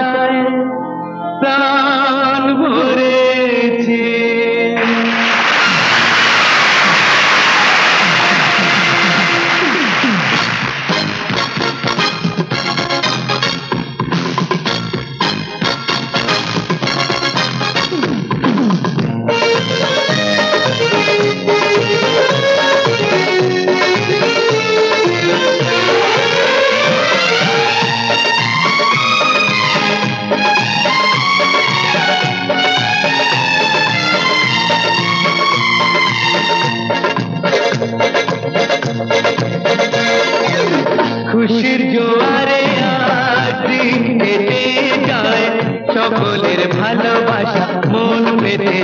ভালোবাসায় প্রাণ ভরেছি সকলের ভালোবাসা মন পেতে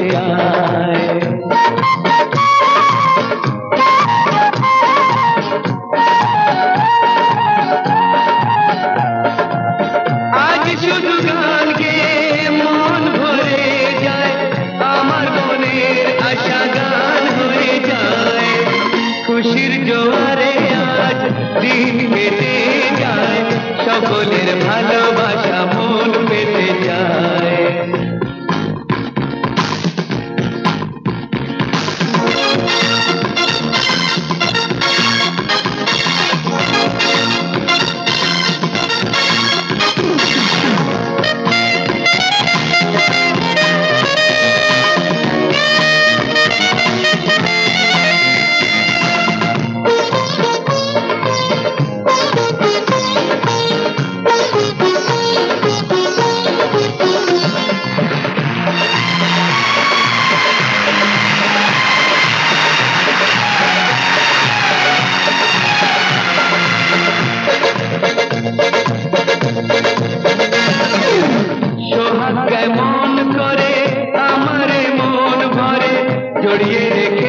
আজ মন ভরে যায়, আমার মনের আশা গান হয়ে যায়। খুশির জোয়ারে আজ দিন কেটে যায়, সকলের ভালোবাসা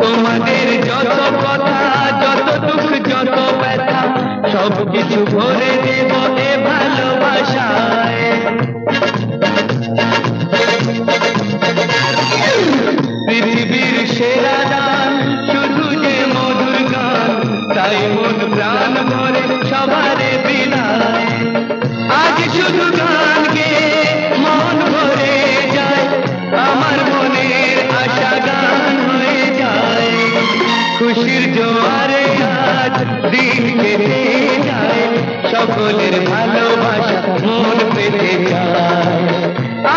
তোমাদের যত কথা, যত দুঃখ, যত ব্যথা সব কিছু ভরে দেব এ ভালোবাসায়। পৃথিবীর সেরা দান শুধু যে মধুর গান, তাই মন প্রাণ ভরে সবারে সকলের ভালোবাসা মন পেতে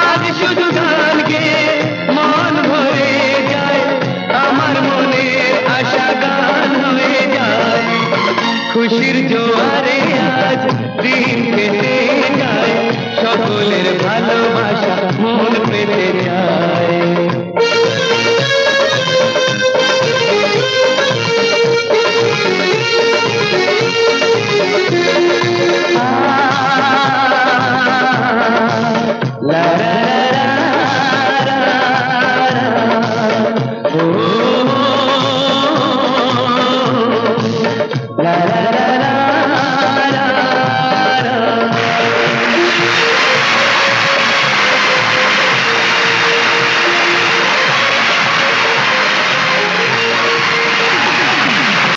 আজ শুধু মন ভরে যায়, আমার মনের আশা গান হয়ে যায়। খুশির জোয়ারে আজ দিন যায়, সকলের ভালোবাসা